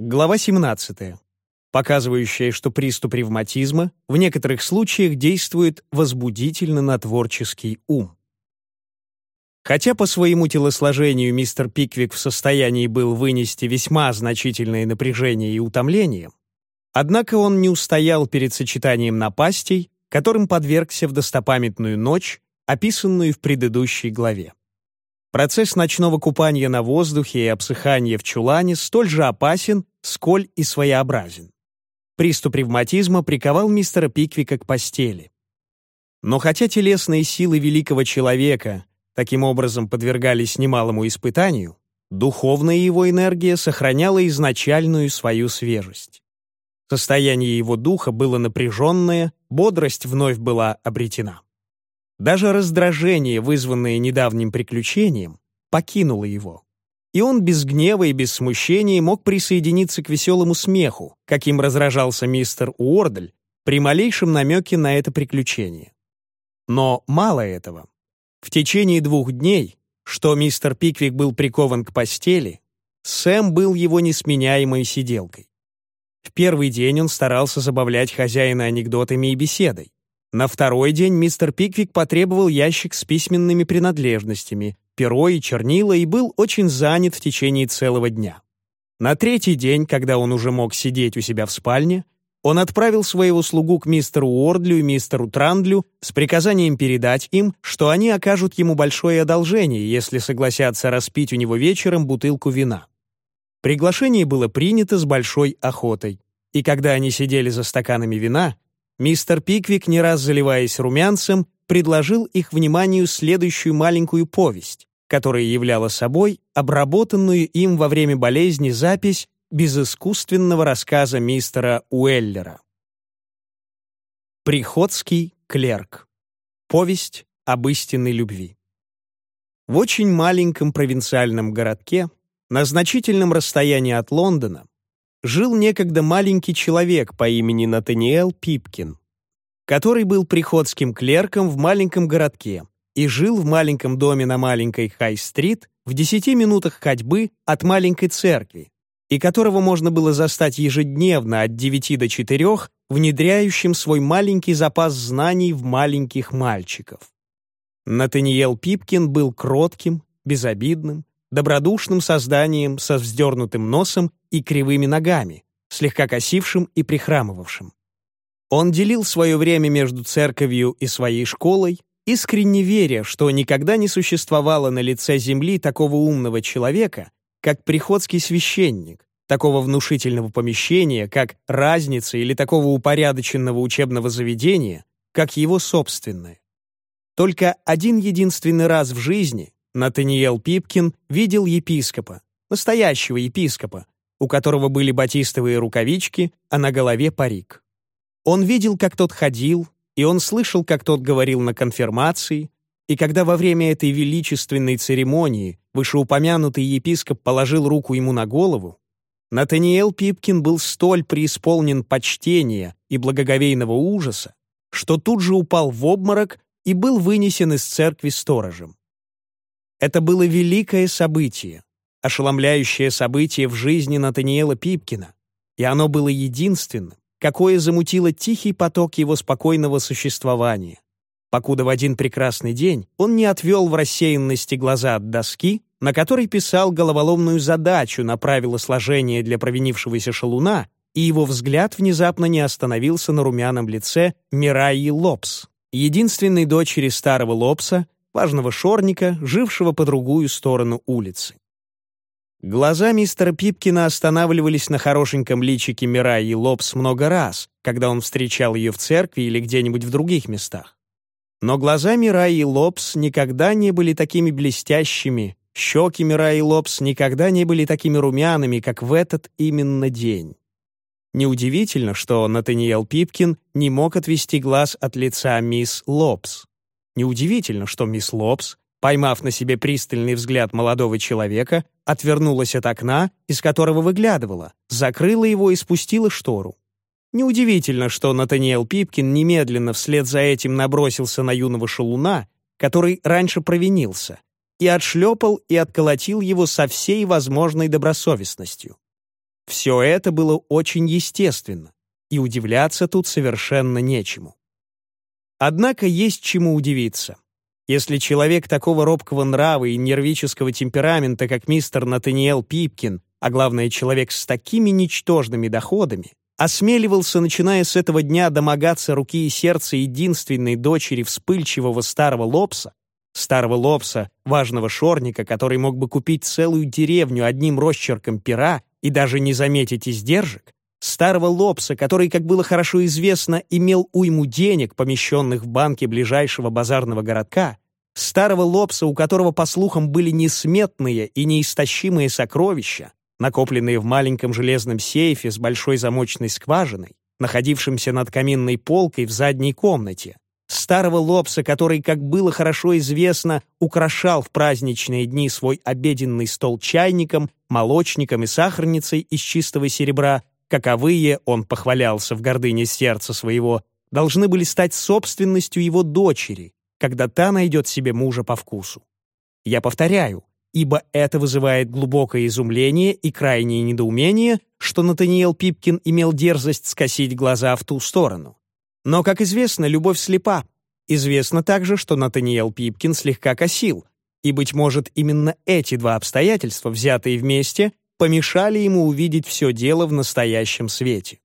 Глава 17. Показывающая, что приступ ревматизма в некоторых случаях действует возбудительно на творческий ум. Хотя по своему телосложению мистер Пиквик в состоянии был вынести весьма значительное напряжение и утомление, однако он не устоял перед сочетанием напастей, которым подвергся в достопамятную ночь, описанную в предыдущей главе. Процесс ночного купания на воздухе и обсыхания в чулане столь же опасен, сколь и своеобразен. Приступ ревматизма приковал мистера Пиквика к постели. Но хотя телесные силы великого человека таким образом подвергались немалому испытанию, духовная его энергия сохраняла изначальную свою свежесть. Состояние его духа было напряженное, бодрость вновь была обретена. Даже раздражение, вызванное недавним приключением, покинуло его. И он без гнева и без смущения мог присоединиться к веселому смеху, каким разражался мистер Уордль при малейшем намеке на это приключение. Но мало этого. В течение двух дней, что мистер Пиквик был прикован к постели, Сэм был его несменяемой сиделкой. В первый день он старался забавлять хозяина анекдотами и беседой. На второй день мистер Пиквик потребовал ящик с письменными принадлежностями, перо и чернила и был очень занят в течение целого дня. На третий день, когда он уже мог сидеть у себя в спальне, он отправил своего слугу к мистеру Уордлю и мистеру Трандлю с приказанием передать им, что они окажут ему большое одолжение, если согласятся распить у него вечером бутылку вина. Приглашение было принято с большой охотой, и когда они сидели за стаканами вина, Мистер Пиквик, не раз заливаясь румянцем, предложил их вниманию следующую маленькую повесть, которая являла собой обработанную им во время болезни запись безыскусственного рассказа мистера Уэллера. Приходский клерк. Повесть об истинной любви. В очень маленьком провинциальном городке, на значительном расстоянии от Лондона, жил некогда маленький человек по имени Натаниэл Пипкин, который был приходским клерком в маленьком городке и жил в маленьком доме на маленькой Хай-стрит в десяти минутах ходьбы от маленькой церкви, и которого можно было застать ежедневно от 9 до 4, внедряющим свой маленький запас знаний в маленьких мальчиков. Натаниэл Пипкин был кротким, безобидным, добродушным созданием со вздернутым носом и кривыми ногами, слегка косившим и прихрамывавшим. Он делил свое время между церковью и своей школой, искренне веря, что никогда не существовало на лице земли такого умного человека, как приходский священник, такого внушительного помещения, как разница или такого упорядоченного учебного заведения, как его собственное. Только один единственный раз в жизни Натаниэл Пипкин видел епископа, настоящего епископа, у которого были батистовые рукавички, а на голове парик. Он видел, как тот ходил, и он слышал, как тот говорил на конфирмации, и когда во время этой величественной церемонии вышеупомянутый епископ положил руку ему на голову, Натаниэл Пипкин был столь преисполнен почтения и благоговейного ужаса, что тут же упал в обморок и был вынесен из церкви сторожем. Это было великое событие, ошеломляющее событие в жизни Натаниэла Пипкина, и оно было единственным, какое замутило тихий поток его спокойного существования, покуда в один прекрасный день он не отвел в рассеянности глаза от доски, на которой писал головоломную задачу на правила сложения для провинившегося шалуна, и его взгляд внезапно не остановился на румяном лице Мираи Лопс, единственной дочери старого Лопса, важного шорника, жившего по другую сторону улицы. Глаза мистера Пипкина останавливались на хорошеньком личике Мираи Лобс много раз, когда он встречал ее в церкви или где-нибудь в других местах. Но глаза Мираи Лобс никогда не были такими блестящими, щеки Мираи Лобс никогда не были такими румяными, как в этот именно день. Неудивительно, что Натаниэл Пипкин не мог отвести глаз от лица мисс Лобс. Неудивительно, что мисс Лобс, поймав на себе пристальный взгляд молодого человека, отвернулась от окна, из которого выглядывала, закрыла его и спустила штору. Неудивительно, что Натаниэл Пипкин немедленно вслед за этим набросился на юного шалуна, который раньше провинился, и отшлепал и отколотил его со всей возможной добросовестностью. Все это было очень естественно, и удивляться тут совершенно нечему. Однако есть чему удивиться. Если человек такого робкого нрава и нервического темперамента, как мистер Натаниэл Пипкин, а главное, человек с такими ничтожными доходами, осмеливался, начиная с этого дня, домогаться руки и сердца единственной дочери вспыльчивого старого лопса, старого лопса, важного шорника, который мог бы купить целую деревню одним росчерком пера и даже не заметить издержек, старого лопса, который, как было хорошо известно, имел уйму денег, помещенных в банке ближайшего базарного городка, старого лопса, у которого, по слухам, были несметные и неистощимые сокровища, накопленные в маленьком железном сейфе с большой замочной скважиной, находившемся над каминной полкой в задней комнате, старого лобса, который, как было хорошо известно, украшал в праздничные дни свой обеденный стол чайником, молочником и сахарницей из чистого серебра, каковые, он похвалялся в гордыне сердца своего, должны были стать собственностью его дочери, когда та найдет себе мужа по вкусу. Я повторяю, ибо это вызывает глубокое изумление и крайнее недоумение, что Натаниэл Пипкин имел дерзость скосить глаза в ту сторону. Но, как известно, любовь слепа. Известно также, что Натаниэл Пипкин слегка косил, и, быть может, именно эти два обстоятельства, взятые вместе, помешали ему увидеть все дело в настоящем свете.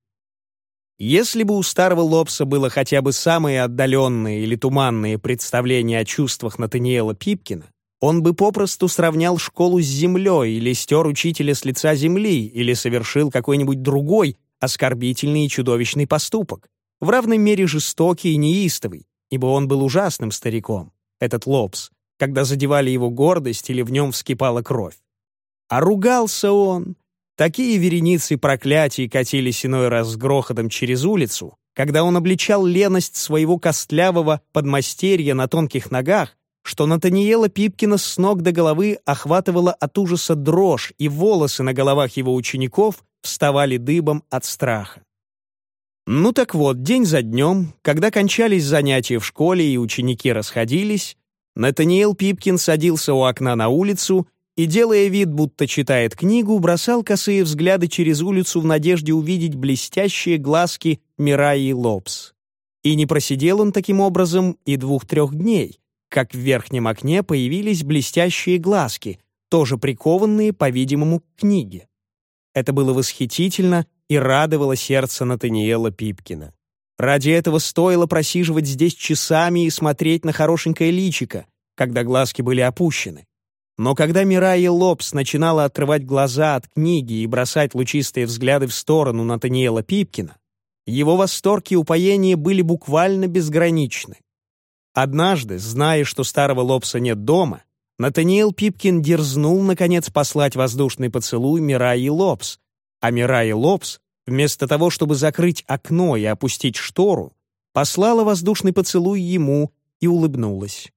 Если бы у старого Лобса было хотя бы самые отдаленные или туманные представления о чувствах Натаниэла Пипкина, он бы попросту сравнял школу с землей или стер учителя с лица земли или совершил какой-нибудь другой оскорбительный и чудовищный поступок, в равной мере жестокий и неистовый, ибо он был ужасным стариком, этот Лобс, когда задевали его гордость или в нем вскипала кровь. А ругался он. Такие вереницы проклятий катились иной раз с грохотом через улицу, когда он обличал леность своего костлявого подмастерья на тонких ногах, что Натаниела Пипкина с ног до головы охватывала от ужаса дрожь, и волосы на головах его учеников вставали дыбом от страха. Ну так вот, день за днем, когда кончались занятия в школе и ученики расходились, Натаниэл Пипкин садился у окна на улицу и, делая вид, будто читает книгу, бросал косые взгляды через улицу в надежде увидеть блестящие глазки Мираи Лобс. И не просидел он таким образом и двух-трех дней, как в верхнем окне появились блестящие глазки, тоже прикованные, по-видимому, к книге. Это было восхитительно и радовало сердце Натаниэла Пипкина. Ради этого стоило просиживать здесь часами и смотреть на хорошенькое личико, когда глазки были опущены. Но когда Мирайя Лобс начинала открывать глаза от книги и бросать лучистые взгляды в сторону Натаниэла Пипкина, его восторг и упоение были буквально безграничны. Однажды, зная, что старого Лобса нет дома, Натаниэл Пипкин дерзнул, наконец, послать воздушный поцелуй Мираи Лобс, а Мираи Лобс, вместо того, чтобы закрыть окно и опустить штору, послала воздушный поцелуй ему и улыбнулась.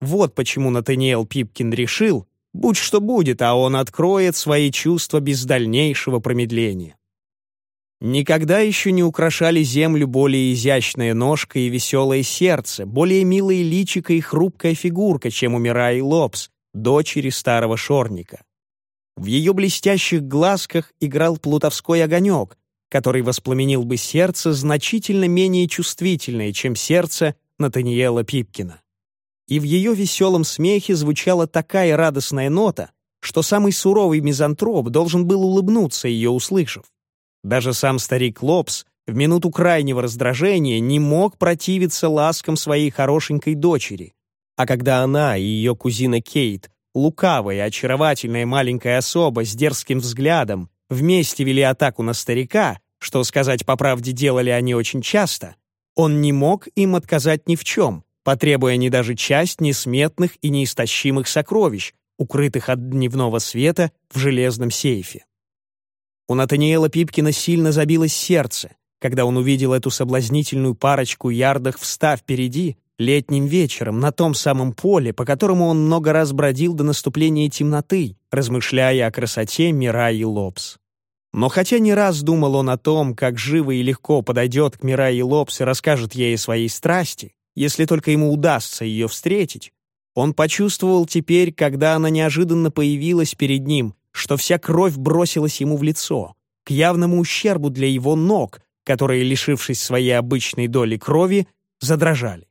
Вот почему Натаниэл Пипкин решил, будь что будет, а он откроет свои чувства без дальнейшего промедления. Никогда еще не украшали землю более изящная ножка и веселое сердце, более милое личико и хрупкая фигурка, чем у Мираи Лобс, дочери старого шорника. В ее блестящих глазках играл плутовской огонек, который воспламенил бы сердце значительно менее чувствительное, чем сердце Натаниэла Пипкина. И в ее веселом смехе звучала такая радостная нота, что самый суровый мизантроп должен был улыбнуться, ее услышав. Даже сам старик Лопс в минуту крайнего раздражения не мог противиться ласкам своей хорошенькой дочери. А когда она и ее кузина Кейт, лукавая, очаровательная маленькая особа с дерзким взглядом, вместе вели атаку на старика, что, сказать по правде, делали они очень часто, он не мог им отказать ни в чем, потребуя ни даже часть несметных и неистощимых сокровищ, укрытых от дневного света в железном сейфе. У Натаниэла Пипкина сильно забилось сердце, когда он увидел эту соблазнительную парочку ярдах встав впереди, летним вечером, на том самом поле, по которому он много раз бродил до наступления темноты, размышляя о красоте Мираи Лобс. Но хотя не раз думал он о том, как живо и легко подойдет к Мираи Лобс и расскажет ей о своей страсти, если только ему удастся ее встретить, он почувствовал теперь, когда она неожиданно появилась перед ним, что вся кровь бросилась ему в лицо, к явному ущербу для его ног, которые, лишившись своей обычной доли крови, задрожали.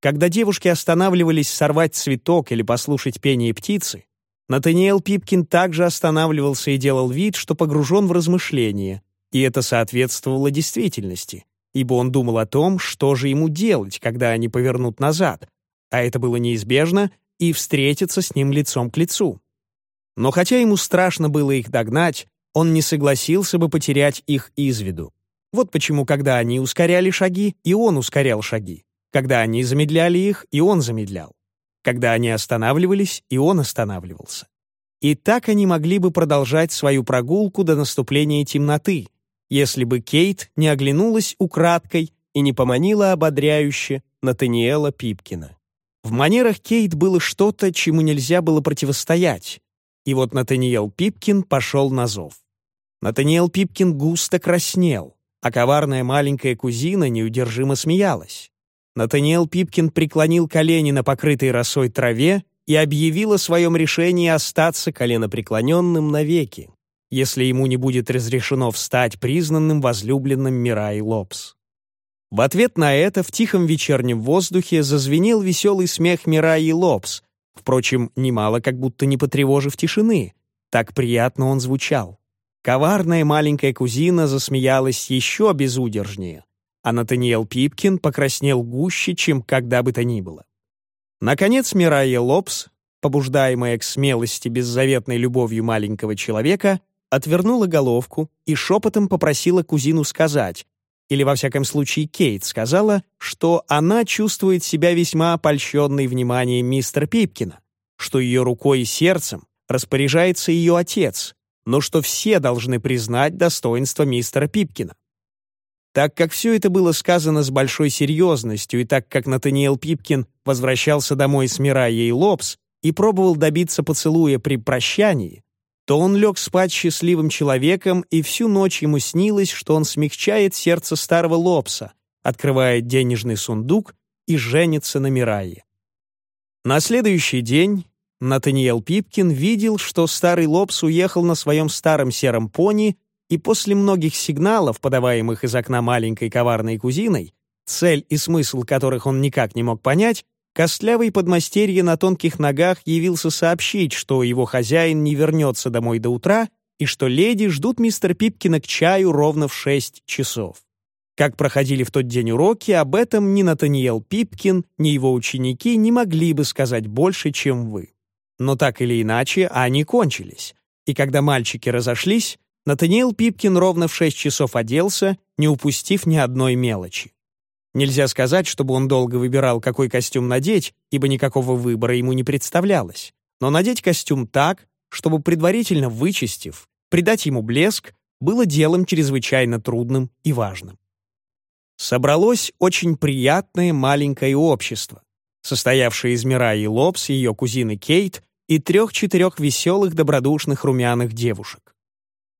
Когда девушки останавливались сорвать цветок или послушать пение птицы, Натаниэл Пипкин также останавливался и делал вид, что погружен в размышления, и это соответствовало действительности, ибо он думал о том, что же ему делать, когда они повернут назад, а это было неизбежно, и встретиться с ним лицом к лицу. Но хотя ему страшно было их догнать, он не согласился бы потерять их из виду. Вот почему, когда они ускоряли шаги, и он ускорял шаги. Когда они замедляли их, и он замедлял. Когда они останавливались, и он останавливался. И так они могли бы продолжать свою прогулку до наступления темноты, если бы Кейт не оглянулась украдкой и не поманила ободряюще Натаниэла Пипкина. В манерах Кейт было что-то, чему нельзя было противостоять, и вот Натаниэл Пипкин пошел на зов. Натаниэл Пипкин густо краснел, а коварная маленькая кузина неудержимо смеялась. Натаниэл Пипкин преклонил колени на покрытой росой траве и объявил о своем решении остаться коленопреклоненным навеки, если ему не будет разрешено встать признанным возлюбленным Мирай Лобс. В ответ на это в тихом вечернем воздухе зазвенел веселый смех Мираи Лобс, впрочем, немало как будто не потревожив тишины. Так приятно он звучал. Коварная маленькая кузина засмеялась еще безудержнее а Натаниэл Пипкин покраснел гуще, чем когда бы то ни было. Наконец Мирайя Лобс, побуждаемая к смелости беззаветной любовью маленького человека, отвернула головку и шепотом попросила кузину сказать, или во всяком случае Кейт сказала, что она чувствует себя весьма опольщенной вниманием мистера Пипкина, что ее рукой и сердцем распоряжается ее отец, но что все должны признать достоинство мистера Пипкина. Так как все это было сказано с большой серьезностью, и так как Натаниэл Пипкин возвращался домой с Мирайей Лобс и пробовал добиться поцелуя при прощании, то он лег спать счастливым человеком, и всю ночь ему снилось, что он смягчает сердце старого Лобса, открывает денежный сундук и женится на Мирае. На следующий день Натаниэл Пипкин видел, что старый Лобс уехал на своем старом сером пони и после многих сигналов, подаваемых из окна маленькой коварной кузиной, цель и смысл которых он никак не мог понять, костлявый подмастерье на тонких ногах явился сообщить, что его хозяин не вернется домой до утра и что леди ждут мистер Пипкина к чаю ровно в шесть часов. Как проходили в тот день уроки, об этом ни Натаниэл Пипкин, ни его ученики не могли бы сказать больше, чем вы. Но так или иначе, они кончились. И когда мальчики разошлись, Натаниэл Пипкин ровно в шесть часов оделся, не упустив ни одной мелочи. Нельзя сказать, чтобы он долго выбирал, какой костюм надеть, ибо никакого выбора ему не представлялось. Но надеть костюм так, чтобы предварительно вычистив, придать ему блеск, было делом чрезвычайно трудным и важным. Собралось очень приятное маленькое общество, состоявшее из Мира и Лобс, ее кузины Кейт и трех-четырех веселых добродушных румяных девушек.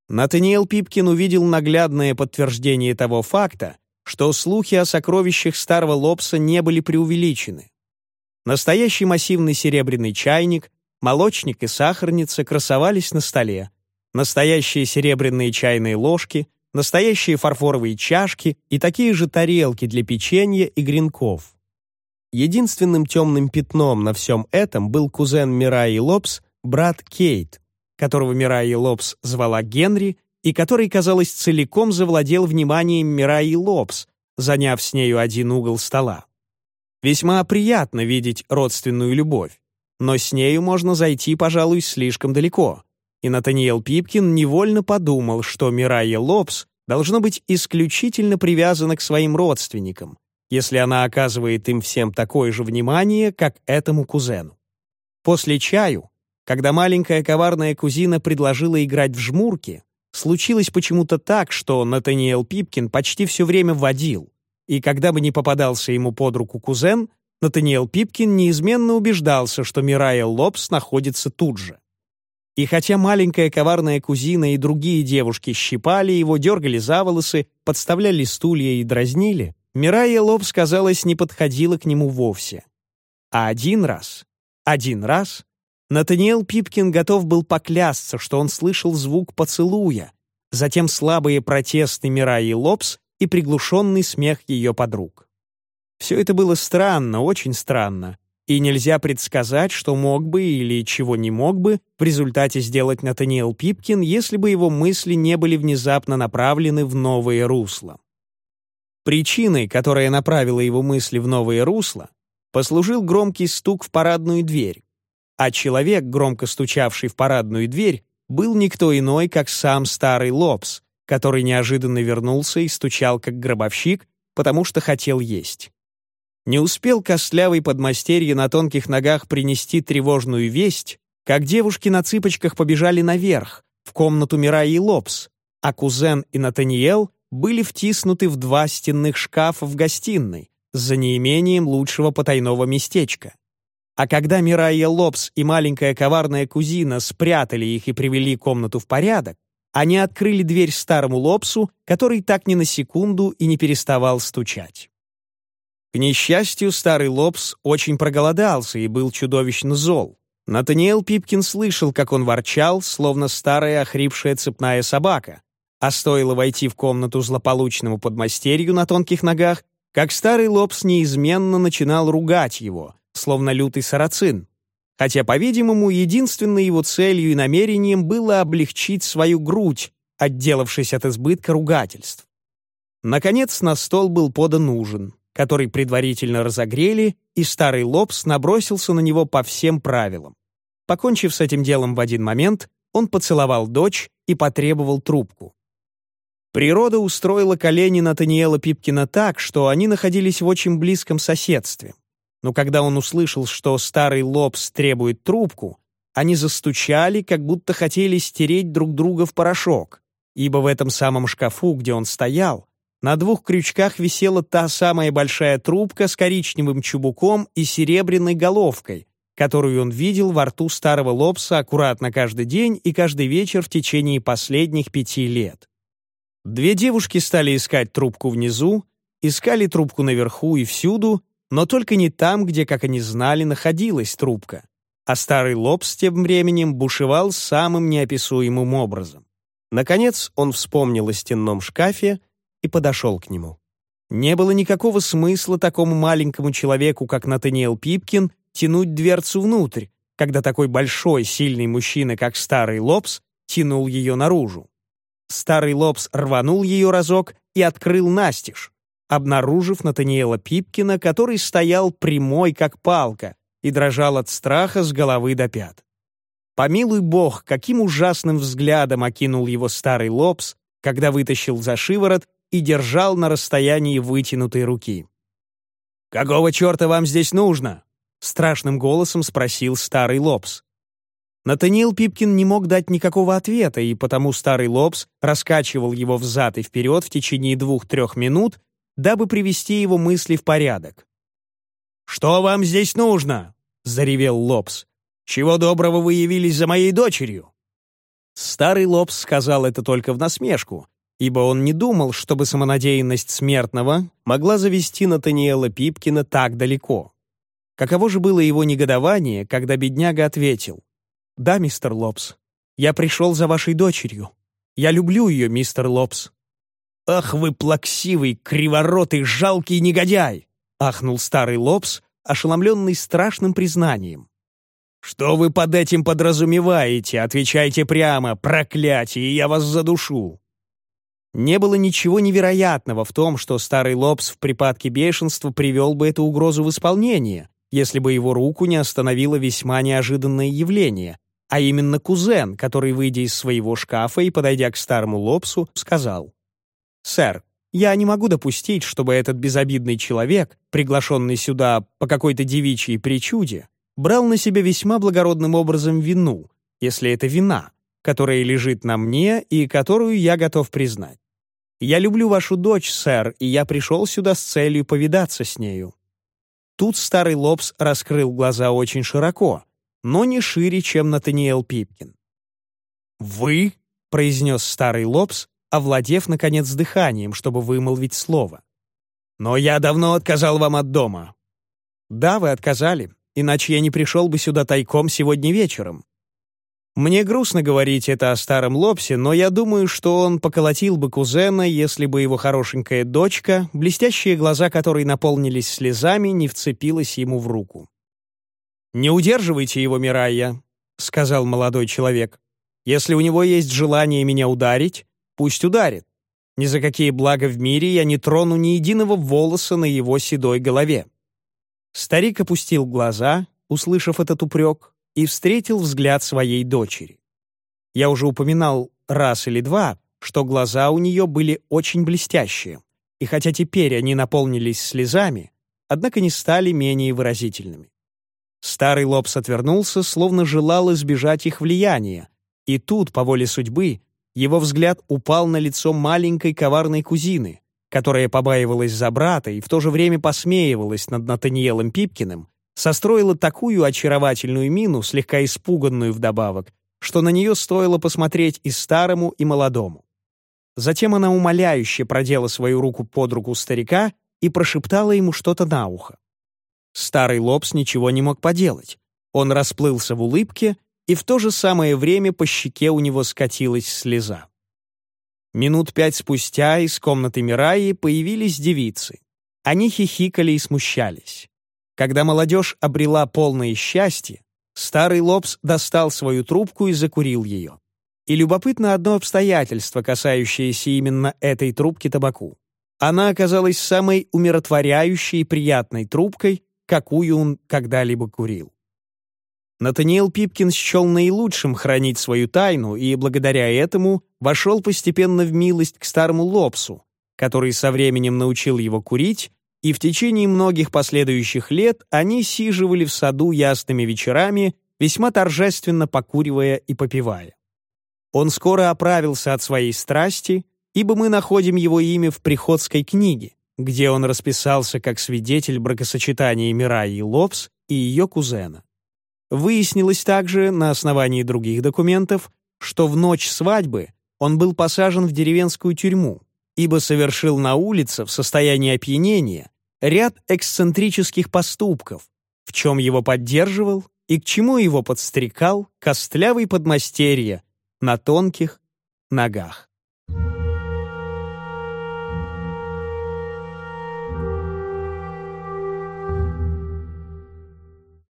Натаниэл Пипкин увидел наглядное подтверждение того факта, что слухи о сокровищах старого Лобса не были преувеличены. Настоящий массивный серебряный чайник, молочник и сахарница красовались на столе. Настоящие серебряные чайные ложки, настоящие фарфоровые чашки и такие же тарелки для печенья и гренков. Единственным темным пятном на всем этом был кузен Мираи Лобс, брат Кейт, которого Мираи Лобс звала Генри, и который, казалось, целиком завладел вниманием Мираи Лобс, заняв с нею один угол стола. Весьма приятно видеть родственную любовь, но с нею можно зайти, пожалуй, слишком далеко. И Натаниэл Пипкин невольно подумал, что Мирайя Лобс должно быть исключительно привязана к своим родственникам, если она оказывает им всем такое же внимание, как этому кузену. После чаю когда маленькая коварная кузина предложила играть в жмурки, случилось почему-то так, что Натаниэл Пипкин почти все время водил, и когда бы не попадался ему под руку кузен, Натаниэл Пипкин неизменно убеждался, что Мирайя Лобс находится тут же. И хотя маленькая коварная кузина и другие девушки щипали его, дергали за волосы, подставляли стулья и дразнили, Мирайя Лобс, казалось, не подходила к нему вовсе. А один раз, один раз Натаниэл Пипкин готов был поклясться, что он слышал звук поцелуя, затем слабые протесты Мираи Лобс и приглушенный смех ее подруг. Все это было странно, очень странно, и нельзя предсказать, что мог бы или чего не мог бы в результате сделать Натаниэл Пипкин, если бы его мысли не были внезапно направлены в новые русла. Причиной, которая направила его мысли в новые русла, послужил громкий стук в парадную дверь, а человек, громко стучавший в парадную дверь, был никто иной, как сам старый Лобс, который неожиданно вернулся и стучал как гробовщик, потому что хотел есть. Не успел костлявый подмастерье на тонких ногах принести тревожную весть, как девушки на цыпочках побежали наверх, в комнату Мираи и Лобс, а кузен и Натаниэл были втиснуты в два стенных шкафа в гостиной, за неимением лучшего потайного местечка. А когда Мирайя Лобс и маленькая коварная кузина спрятали их и привели комнату в порядок, они открыли дверь старому Лобсу, который так ни на секунду и не переставал стучать. К несчастью, старый Лобс очень проголодался и был чудовищно зол. Натаниэл Пипкин слышал, как он ворчал, словно старая охрипшая цепная собака. А стоило войти в комнату злополучному подмастерью на тонких ногах, как старый Лобс неизменно начинал ругать его, словно лютый сарацин. Хотя, по-видимому, единственной его целью и намерением было облегчить свою грудь, отделавшись от избытка ругательств. Наконец на стол был подан ужин который предварительно разогрели, и старый Лобс набросился на него по всем правилам. Покончив с этим делом в один момент, он поцеловал дочь и потребовал трубку. Природа устроила колени Натаниэла Пипкина так, что они находились в очень близком соседстве. Но когда он услышал, что старый Лобс требует трубку, они застучали, как будто хотели стереть друг друга в порошок, ибо в этом самом шкафу, где он стоял, на двух крючках висела та самая большая трубка с коричневым чубуком и серебряной головкой, которую он видел во рту старого лобса аккуратно каждый день и каждый вечер в течение последних пяти лет. Две девушки стали искать трубку внизу, искали трубку наверху и всюду, но только не там, где, как они знали, находилась трубка. А старый лобс тем временем бушевал самым неописуемым образом. Наконец он вспомнил о стенном шкафе, и подошел к нему. Не было никакого смысла такому маленькому человеку, как Натаниэл Пипкин, тянуть дверцу внутрь, когда такой большой, сильный мужчина, как Старый Лобс, тянул ее наружу. Старый Лобс рванул ее разок и открыл настежь, обнаружив Натаниэла Пипкина, который стоял прямой, как палка, и дрожал от страха с головы до пят. Помилуй бог, каким ужасным взглядом окинул его старый Лобс, когда вытащил за шиворот и держал на расстоянии вытянутой руки. «Какого черта вам здесь нужно?» — страшным голосом спросил старый Лобс. Натаниэл Пипкин не мог дать никакого ответа, и потому старый Лобс раскачивал его взад и вперед в течение двух-трех минут, дабы привести его мысли в порядок. «Что вам здесь нужно?» — заревел Лобс. «Чего доброго вы явились за моей дочерью?» Старый Лобс сказал это только в насмешку, ибо он не думал, чтобы самонадеянность смертного могла завести Натаниэла Пипкина так далеко. Каково же было его негодование, когда бедняга ответил, «Да, мистер Лобс, я пришел за вашей дочерью. Я люблю ее, мистер Лобс». «Ах вы плаксивый, криворотый, жалкий негодяй!» — ахнул старый Лобс, ошеломленный страшным признанием. «Что вы под этим подразумеваете? Отвечайте прямо, проклятие, я вас задушу!» Не было ничего невероятного в том, что старый Лобс в припадке бешенства привел бы эту угрозу в исполнение, если бы его руку не остановило весьма неожиданное явление, а именно кузен, который, выйдя из своего шкафа и подойдя к старому Лобсу, сказал «Сэр, я не могу допустить, чтобы этот безобидный человек, приглашенный сюда по какой-то девичьей причуде, брал на себя весьма благородным образом вину, если это вина, которая лежит на мне и которую я готов признать. Я люблю вашу дочь, сэр, и я пришел сюда с целью повидаться с нею». Тут старый Лобс раскрыл глаза очень широко, но не шире, чем Натаниэл Пипкин. «Вы?» — произнес старый Лобс, овладев, наконец, дыханием, чтобы вымолвить слово. «Но я давно отказал вам от дома». «Да, вы отказали, иначе я не пришел бы сюда тайком сегодня вечером». Мне грустно говорить это о старом Лопсе, но я думаю, что он поколотил бы кузена, если бы его хорошенькая дочка, блестящие глаза которой наполнились слезами, не вцепилась ему в руку. «Не удерживайте его, Мирайя», — сказал молодой человек. «Если у него есть желание меня ударить, пусть ударит. Ни за какие блага в мире я не трону ни единого волоса на его седой голове». Старик опустил глаза, услышав этот упрек, и встретил взгляд своей дочери. Я уже упоминал раз или два, что глаза у нее были очень блестящие, и хотя теперь они наполнились слезами, однако не стали менее выразительными. Старый Лобс отвернулся, словно желал избежать их влияния, и тут, по воле судьбы, его взгляд упал на лицо маленькой коварной кузины, которая побаивалась за брата и в то же время посмеивалась над Натаниелом Пипкиным, состроила такую очаровательную мину, слегка испуганную вдобавок, что на нее стоило посмотреть и старому, и молодому. Затем она умоляюще продела свою руку под руку старика и прошептала ему что-то на ухо. Старый Лобс ничего не мог поделать. Он расплылся в улыбке, и в то же самое время по щеке у него скатилась слеза. Минут пять спустя из комнаты Мираи появились девицы. Они хихикали и смущались. Когда молодежь обрела полное счастье, старый Лобс достал свою трубку и закурил ее. И любопытно одно обстоятельство, касающееся именно этой трубки табаку. Она оказалась самой умиротворяющей и приятной трубкой, какую он когда-либо курил. Натаниэл Пипкин счел наилучшим хранить свою тайну и, благодаря этому, вошел постепенно в милость к старому Лобсу, который со временем научил его курить и в течение многих последующих лет они сиживали в саду ясными вечерами, весьма торжественно покуривая и попивая. Он скоро оправился от своей страсти, ибо мы находим его имя в приходской книге, где он расписался как свидетель бракосочетания Мираи Лобс и ее кузена. Выяснилось также, на основании других документов, что в ночь свадьбы он был посажен в деревенскую тюрьму, ибо совершил на улице в состоянии опьянения ряд эксцентрических поступков, в чем его поддерживал и к чему его подстрекал костлявый подмастерье на тонких ногах.